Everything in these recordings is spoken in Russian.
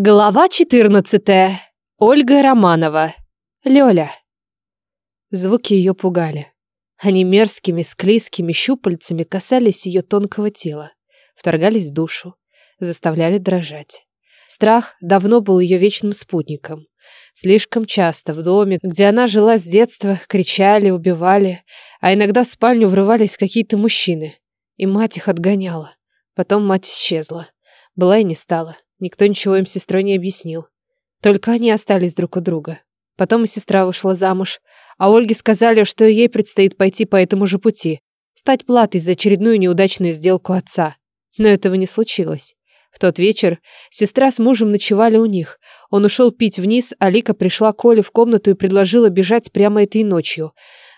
Глава 14. Ольга Романова. Лёля. Звуки её пугали. Они мерзкими, склизкими щупальцами касались её тонкого тела, вторгались в душу, заставляли дрожать. Страх давно был её вечным спутником. Слишком часто в доме, где она жила с детства, кричали, убивали, а иногда в спальню врывались какие-то мужчины, и мать их отгоняла. Потом мать исчезла. Была и не стала. Никто ничего им сестрой не объяснил. Только они остались друг у друга. Потом и сестра вышла замуж, а Ольге сказали, что ей предстоит пойти по этому же пути, стать платой за очередную неудачную сделку отца. Но этого не случилось. В тот вечер сестра с мужем ночевали у них. Он ушел пить вниз, а Лика пришла к Оле в комнату и предложила бежать прямо этой ночью.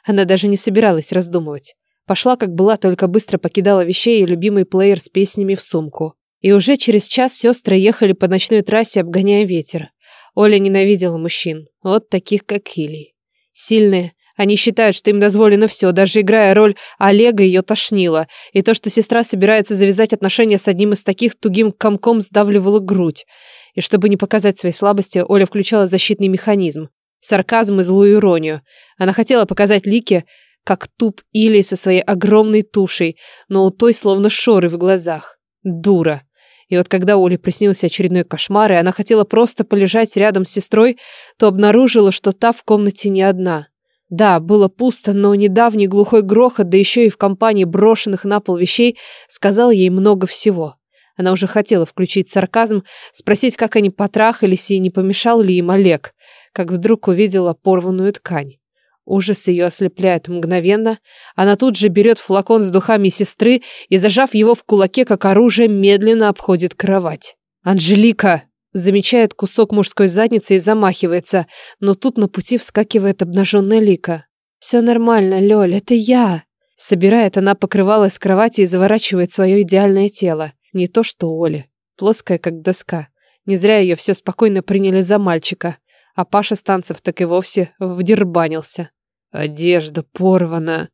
Она даже не собиралась раздумывать. Пошла, как была, только быстро покидала вещей и любимый плеер с песнями в сумку. И уже через час сестры ехали по ночной трассе, обгоняя ветер. Оля ненавидела мужчин, вот таких, как Хилий. Сильные, они считают, что им дозволено все, даже играя роль Олега ее тошнило, и то, что сестра собирается завязать отношения с одним из таких тугим комком сдавливало грудь. И чтобы не показать своей слабости, Оля включала защитный механизм. Сарказм и злую иронию. Она хотела показать Лике, как туп Илий со своей огромной тушей, но у той словно шоры в глазах. Дура. И вот когда Оле приснился очередной кошмар, и она хотела просто полежать рядом с сестрой, то обнаружила, что та в комнате не одна. Да, было пусто, но недавний глухой грохот, да еще и в компании брошенных на пол вещей, сказал ей много всего. Она уже хотела включить сарказм, спросить, как они потрахались и не помешал ли им Олег, как вдруг увидела порванную ткань. Ужас ее ослепляет мгновенно. Она тут же берет флакон с духами сестры и, зажав его в кулаке, как оружие, медленно обходит кровать. «Анжелика!» Замечает кусок мужской задницы и замахивается, но тут на пути вскакивает обнаженная Лика. «Все нормально, Лёль, это я!» Собирает она покрывало с кровати и заворачивает свое идеальное тело. Не то что Оля. Плоская, как доска. Не зря ее все спокойно приняли за мальчика. А Паша Станцев так и вовсе вдербанился. Одежда порвана.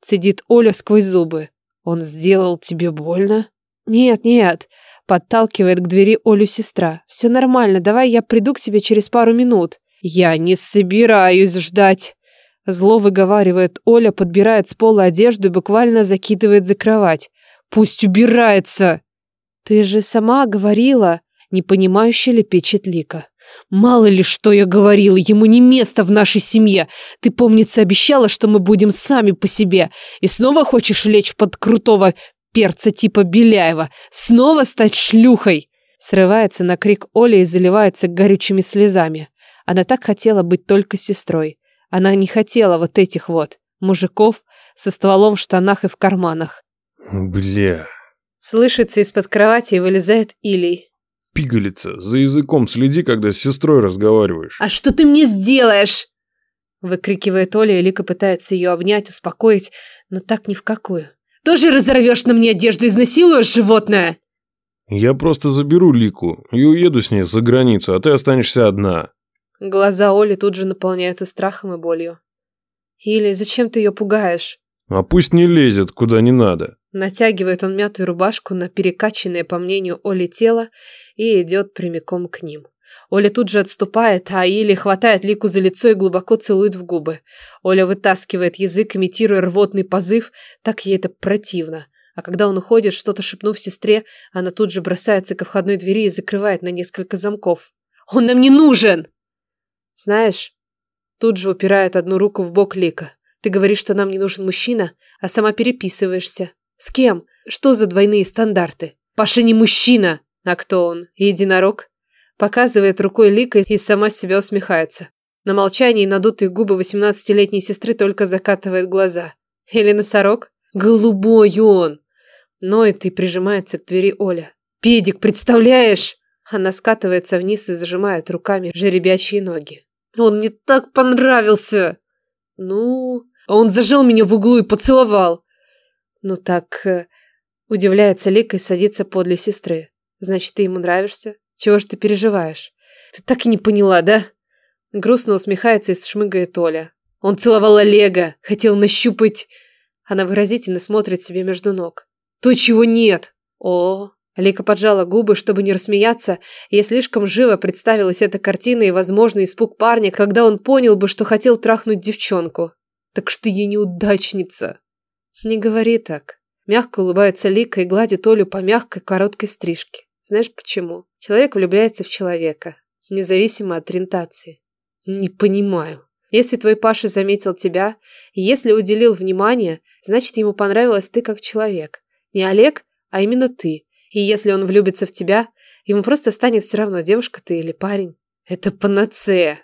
Цедит Оля сквозь зубы. Он сделал тебе больно? Нет, нет. Подталкивает к двери Олю сестра. Все нормально, давай я приду к тебе через пару минут. Я не собираюсь ждать. Зло выговаривает Оля, подбирает с пола одежду и буквально закидывает за кровать. Пусть убирается. Ты же сама говорила, непонимающе лепечет Лика. Мало ли, что я говорила, ему не место в нашей семье. Ты, помнится, обещала, что мы будем сами по себе. И снова хочешь лечь под крутого перца типа Беляева? Снова стать шлюхой?» Срывается на крик Оли и заливается горючими слезами. Она так хотела быть только сестрой. Она не хотела вот этих вот мужиков со стволом в штанах и в карманах. Бля. Слышится из-под кровати и вылезает Илий пигалица. За языком следи, когда с сестрой разговариваешь. А что ты мне сделаешь? Выкрикивает Оля, и Лика пытается ее обнять, успокоить, но так ни в какую. Тоже разорвешь на мне одежду, изнасилуешь животное? Я просто заберу Лику и уеду с ней за границу, а ты останешься одна. Глаза Оли тут же наполняются страхом и болью. Или зачем ты ее пугаешь? А пусть не лезет, куда не надо. Натягивает он мятую рубашку на перекачанное, по мнению Оли, тело и идет прямиком к ним. Оля тут же отступает, а Или хватает Лику за лицо и глубоко целует в губы. Оля вытаскивает язык, имитируя рвотный позыв, так ей это противно. А когда он уходит, что-то шепнув сестре, она тут же бросается ко входной двери и закрывает на несколько замков. «Он нам не нужен!» «Знаешь...» Тут же упирает одну руку в бок Лика. «Ты говоришь, что нам не нужен мужчина, а сама переписываешься. С кем? Что за двойные стандарты? Паша не мужчина. А кто он? Единорог? Показывает рукой Лика и сама себя усмехается. На молчании надутые губы восемнадцатилетней сестры только закатывает глаза. Или носорог? Голубой он! Ноет и прижимается к двери Оля. «Педик, представляешь?» Она скатывается вниз и зажимает руками жеребячие ноги. «Он мне так понравился!» «Ну...» Он зажал меня в углу и поцеловал. Ну так... Э, удивляется Лика и садится подле сестры. Значит, ты ему нравишься? Чего ж ты переживаешь? Ты так и не поняла, да? Грустно усмехается и шмыгает Оля. Он целовал Олега, хотел нащупать... Она выразительно смотрит себе между ног. То, чего нет. О, Лика поджала губы, чтобы не рассмеяться. Ей слишком живо представилась эта картина и, возможно, испуг парня, когда он понял бы, что хотел трахнуть девчонку. Так что я неудачница. Не говори так. Мягко улыбается Лика и гладит Олю по мягкой короткой стрижке. Знаешь почему? Человек влюбляется в человека, независимо от ориентации. Не понимаю. Если твой Паша заметил тебя, если уделил внимание, значит, ему понравилась ты как человек. Не Олег, а именно ты. И если он влюбится в тебя, ему просто станет все равно, девушка ты или парень. Это панацея.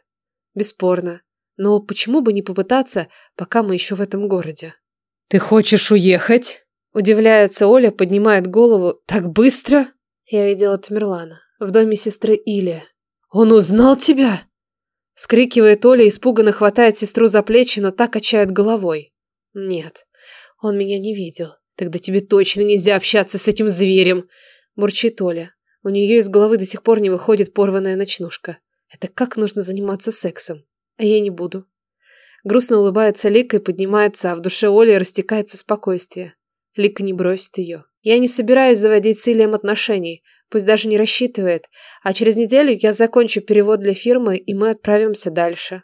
Бесспорно. Но почему бы не попытаться, пока мы еще в этом городе? Ты хочешь уехать? Удивляется Оля, поднимает голову. Так быстро? Я видела Тамерлана в доме сестры Или. Он узнал тебя? Скрикивает Оля, испуганно хватает сестру за плечи, но так качает головой. Нет, он меня не видел. Тогда тебе точно нельзя общаться с этим зверем, бурчит Оля. У нее из головы до сих пор не выходит порванная ночнушка. Это как нужно заниматься сексом? А я не буду. Грустно улыбается Лика и поднимается, а в душе Оли растекается спокойствие. Лика не бросит ее. Я не собираюсь заводить с Ильем отношений, пусть даже не рассчитывает, а через неделю я закончу перевод для фирмы, и мы отправимся дальше.